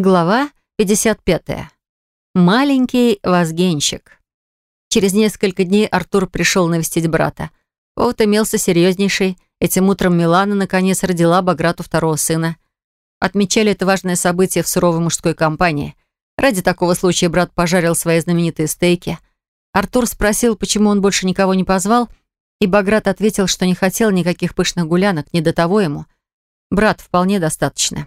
Глава 55. Маленький возгенщик. Через несколько дней Артур пришел навестить брата. Повод имелся серьезнейший. Этим утром Милана наконец родила Баграту второго сына. Отмечали это важное событие в суровой мужской компании. Ради такого случая брат пожарил свои знаменитые стейки. Артур спросил, почему он больше никого не позвал, и Баграт ответил, что не хотел никаких пышных гулянок, не до того ему. Брат вполне достаточно.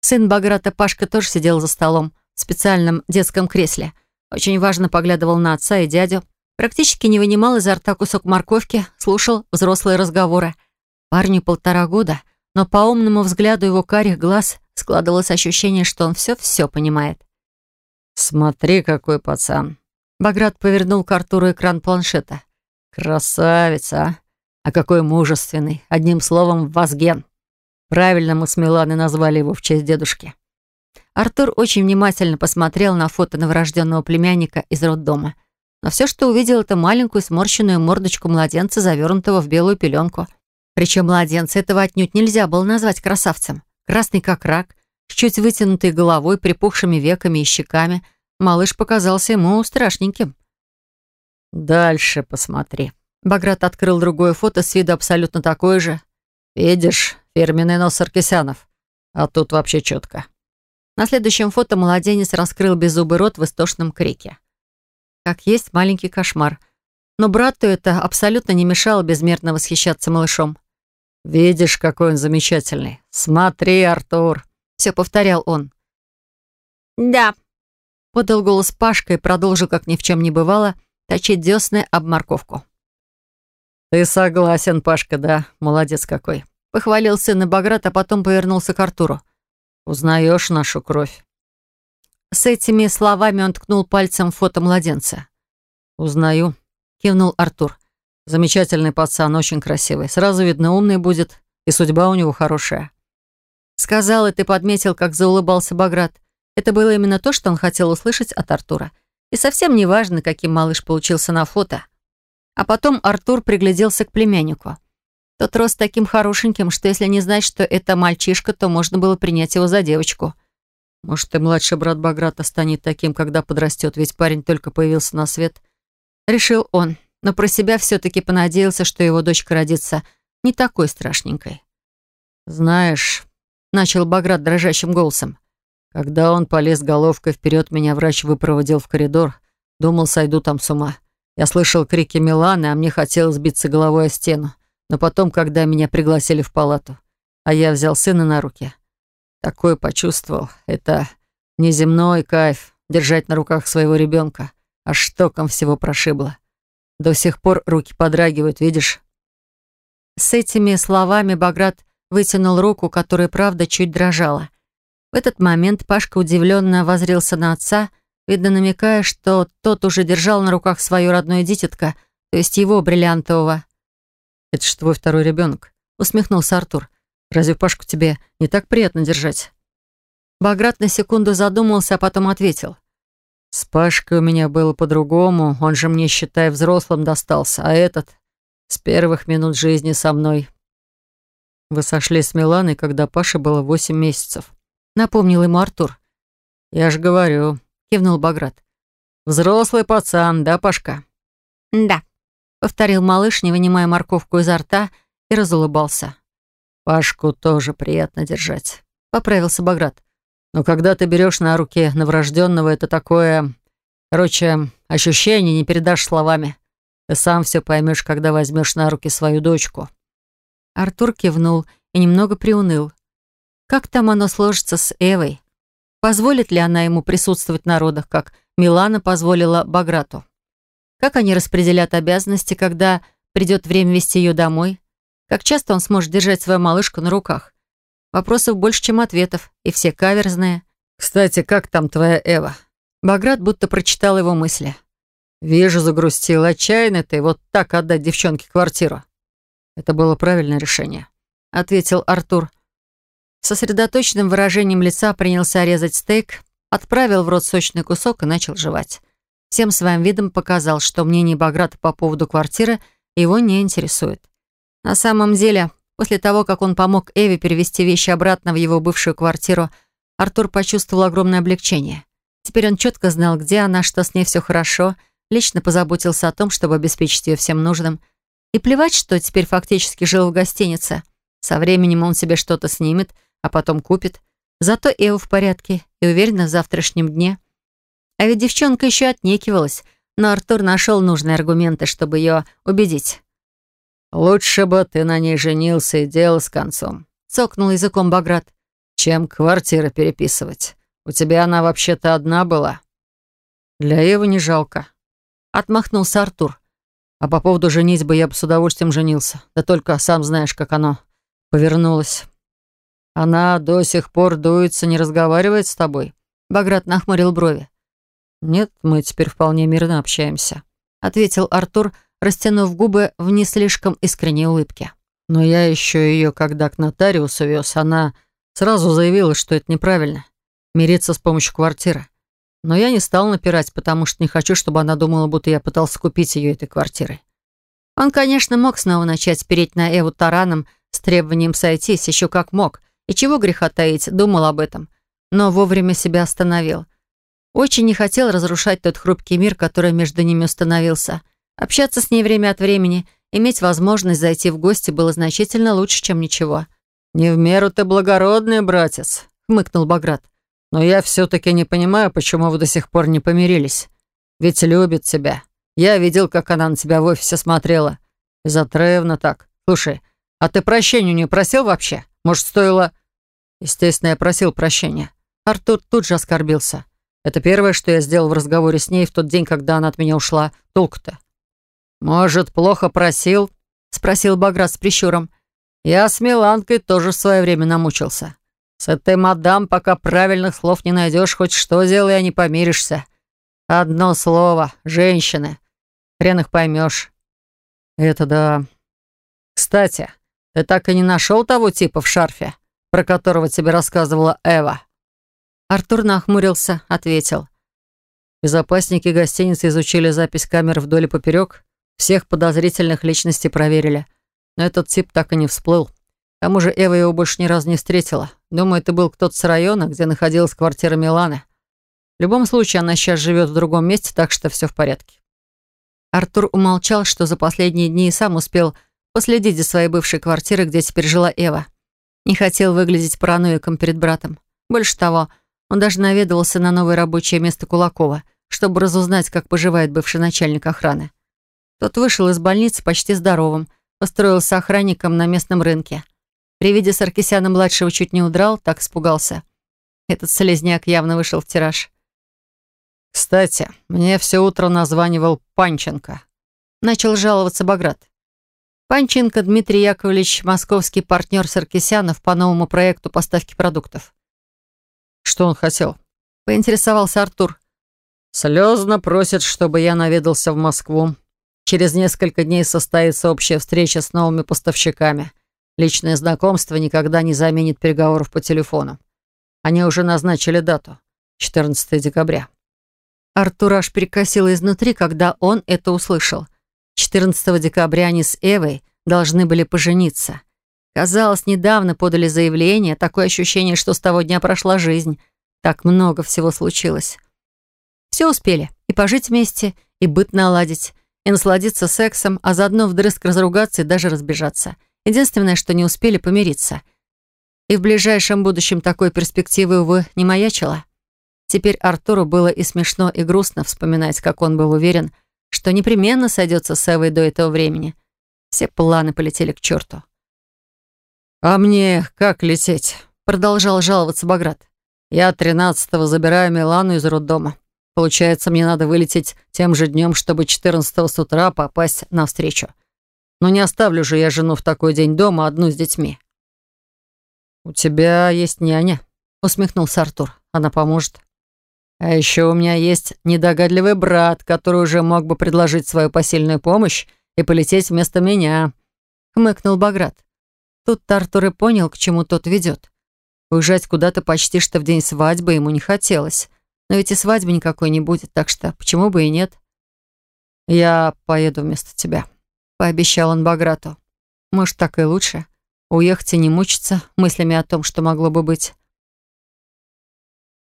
Сын Баграта Пашка тоже сидел за столом в специальном детском кресле. Очень важно поглядывал на отца и дядю. Практически не вынимал изо рта кусок морковки, слушал взрослые разговоры. Парню полтора года, но по умному взгляду его карих глаз складывалось ощущение, что он все-все понимает. «Смотри, какой пацан!» Баграт повернул к Артуру экран планшета. «Красавица, а! А какой мужественный! Одним словом, Вазген!» Правильно мы с Миланой назвали его в честь дедушки. Артур очень внимательно посмотрел на фото новорожденного племянника из роддома. Но все, что увидел, это маленькую сморщенную мордочку младенца, завернутого в белую пеленку. Причем младенца этого отнюдь нельзя было назвать красавцем. Красный как рак, с чуть вытянутой головой, припухшими веками и щеками. Малыш показался ему страшненьким. «Дальше посмотри». Баграт открыл другое фото с виду абсолютно такое же. «Видишь, Фирменный нос Саркисянов. А тут вообще четко. На следующем фото младенец раскрыл беззубый рот в истошном крике. Как есть маленький кошмар. Но брату это абсолютно не мешало безмерно восхищаться малышом. «Видишь, какой он замечательный. Смотри, Артур!» Все повторял он. «Да», — подал голос Пашка и продолжил, как ни в чем не бывало, точить десны об морковку. «Ты согласен, Пашка, да? Молодец какой. Похвалил сына Баграт, а потом повернулся к Артуру. «Узнаешь нашу кровь?» С этими словами он ткнул пальцем фото младенца. «Узнаю», — кивнул Артур. «Замечательный пацан, очень красивый. Сразу видно, умный будет, и судьба у него хорошая». Сказал, и ты подметил, как заулыбался Баграт. Это было именно то, что он хотел услышать от Артура. И совсем не важно, каким малыш получился на фото. А потом Артур пригляделся к племяннику. Тот рос таким хорошеньким, что если не знать, что это мальчишка, то можно было принять его за девочку. Может, и младший брат Баграта станет таким, когда подрастет, ведь парень только появился на свет. Решил он, но про себя все-таки понадеялся, что его дочка родится не такой страшненькой. «Знаешь», — начал Баграт дрожащим голосом, «когда он полез головкой вперед, меня врач выпроводил в коридор. Думал, сойду там с ума. Я слышал крики Миланы, а мне хотелось биться головой о стену. Но потом, когда меня пригласили в палату, а я взял сына на руки, такое почувствовал. Это неземной кайф держать на руках своего ребенка, аж штоком всего прошибло. До сих пор руки подрагивают, видишь? С этими словами Баграт вытянул руку, которая, правда, чуть дрожала. В этот момент Пашка удивленно возрился на отца, видно намекая, что тот уже держал на руках свою родную дитятка, то есть его бриллиантового. «Это же твой второй ребенок», — усмехнулся Артур. «Разве Пашку тебе не так приятно держать?» Баграт на секунду задумался, а потом ответил. «С Пашкой у меня было по-другому, он же мне, считай, взрослым достался, а этот с первых минут жизни со мной». «Вы сошли с Миланой, когда Паше было восемь месяцев», — напомнил ему Артур. «Я же говорю», — кивнул Баграт. «Взрослый пацан, да, Пашка?» «Да», повторил малыш, не вынимая морковку изо рта, и разулыбался. «Пашку тоже приятно держать», — поправился Баграт. «Но когда ты берешь на руки новорожденного, это такое... Короче, ощущение не передашь словами. Ты сам все поймешь, когда возьмешь на руки свою дочку». Артур кивнул и немного приуныл. Как там оно сложится с Эвой? Позволит ли она ему присутствовать на родах, как Милана позволила Баграту? Как они распределят обязанности, когда придет время вести ее домой? Как часто он сможет держать свою малышку на руках? Вопросов больше, чем ответов, и все каверзные. «Кстати, как там твоя Эва?» Баграт будто прочитал его мысли. «Вижу, загрустил. Отчаянно ты вот так отдать девчонке квартиру». «Это было правильное решение», — ответил Артур. Сосредоточенным выражением лица принялся резать стейк, отправил в рот сочный кусок и начал жевать всем своим видом показал, что мнение Баграта по поводу квартиры его не интересует. На самом деле, после того, как он помог Эве перевести вещи обратно в его бывшую квартиру, Артур почувствовал огромное облегчение. Теперь он четко знал, где она, что с ней все хорошо, лично позаботился о том, чтобы обеспечить ее всем нужным. И плевать, что теперь фактически жил в гостинице. Со временем он себе что-то снимет, а потом купит. Зато Эва в порядке и уверена в завтрашнем дне. А ведь девчонка еще отнекивалась, но Артур нашел нужные аргументы, чтобы ее убедить. «Лучше бы ты на ней женился и дело с концом», — цокнул языком Баграт, «чем квартиры переписывать. У тебя она вообще-то одна была». «Для Евы не жалко», — отмахнулся Артур. «А по поводу женитьбы я бы с удовольствием женился. Да только сам знаешь, как оно повернулось. Она до сих пор дуется, не разговаривает с тобой?» Баграт нахмурил брови. «Нет, мы теперь вполне мирно общаемся», — ответил Артур, растянув губы в не слишком искренней улыбке. «Но я еще ее, когда к нотариусу вез, она сразу заявила, что это неправильно. Мириться с помощью квартиры. Но я не стал напирать, потому что не хочу, чтобы она думала, будто я пытался купить ее этой квартирой». Он, конечно, мог снова начать переть на Эву тараном с требованием сойтись, еще как мог, и чего греха таить, думал об этом, но вовремя себя остановил. Очень не хотел разрушать тот хрупкий мир, который между ними установился. Общаться с ней время от времени, иметь возможность зайти в гости было значительно лучше, чем ничего. «Не в меру ты благородный, братец», — хмыкнул Баграт. «Но я все-таки не понимаю, почему вы до сих пор не помирились. Ведь любит тебя. Я видел, как она на тебя в офисе смотрела. Безотрывно так. Слушай, а ты прощения не просил вообще? Может, стоило...» Естественно, я просил прощения. Артур тут же оскорбился. Это первое, что я сделал в разговоре с ней в тот день, когда она от меня ушла. Толку-то. «Может, плохо просил?» — спросил Баграт с прищуром. «Я с Миланкой тоже в свое время намучился. С этой мадам, пока правильных слов не найдешь, хоть что сделай, а не помиришься. Одно слово — женщины. Хрен их поймешь». «Это да. Кстати, ты так и не нашел того типа в шарфе, про которого тебе рассказывала Эва?» Артур нахмурился, ответил. Безопасники гостиницы изучили запись камер вдоль и поперек, всех подозрительных личностей проверили. Но этот тип так и не всплыл. К тому же Эва его больше ни разу не встретила. Думаю, это был кто-то с района, где находилась квартира Миланы. В любом случае, она сейчас живет в другом месте, так что все в порядке. Артур умолчал, что за последние дни и сам успел последить за своей бывшей квартирой, где теперь жила Эва. Не хотел выглядеть параноиком перед братом. Больше того, он даже наведывался на новое рабочее место Кулакова, чтобы разузнать, как поживает бывший начальник охраны. Тот вышел из больницы почти здоровым, устроился охранником на местном рынке. При виде Саркисяна-младшего чуть не удрал, так испугался. Этот слезняк явно вышел в тираж. «Кстати, мне все утро названивал Панченко», — начал жаловаться Баграт. Панченко Дмитрий Яковлевич, московский партнер Саркисянов по новому проекту поставки продуктов. Что он хотел? Поинтересовался Артур. Слезно просит, чтобы я наведался в Москву. Через несколько дней состоится общая встреча с новыми поставщиками. Личное знакомство никогда не заменит переговоров по телефону. Они уже назначили дату. 14 декабря. Артур аж перекосило изнутри, когда он это услышал. 14 декабря они с Эвой должны были пожениться. Казалось, недавно подали заявление, такое ощущение, что с того дня прошла жизнь. Так много всего случилось. Все успели. И пожить вместе, и быт наладить, и насладиться сексом, а заодно вдрызг разругаться и даже разбежаться. Единственное, что не успели помириться. И в ближайшем будущем такой перспективы, увы, не маячило. Теперь Артуру было и смешно, и грустно вспоминать, как он был уверен, что непременно сойдется с Эвой до этого времени. Все планы полетели к черту. «А мне как лететь?» — продолжал жаловаться Баграт. «Я тринадцатого забираю Милану из роддома. Получается, мне надо вылететь тем же днем, чтобы четырнадцатого с утра попасть на встречу. Но не оставлю же я жену в такой день дома одну с детьми». «У тебя есть няня», — усмехнулся Артур. «Она поможет». «А еще у меня есть недогадливый брат, который уже мог бы предложить свою посильную помощь и полететь вместо меня», — хмыкнул Баграт. Тут Тартур и понял, к чему тот ведет. Уезжать куда-то почти что в день свадьбы ему не хотелось. Но ведь и свадьбы никакой не будет, так что почему бы и нет? «Я поеду вместо тебя», — пообещал он Баграту. «Может, так и лучше. Уехать и не мучиться мыслями о том, что могло бы быть».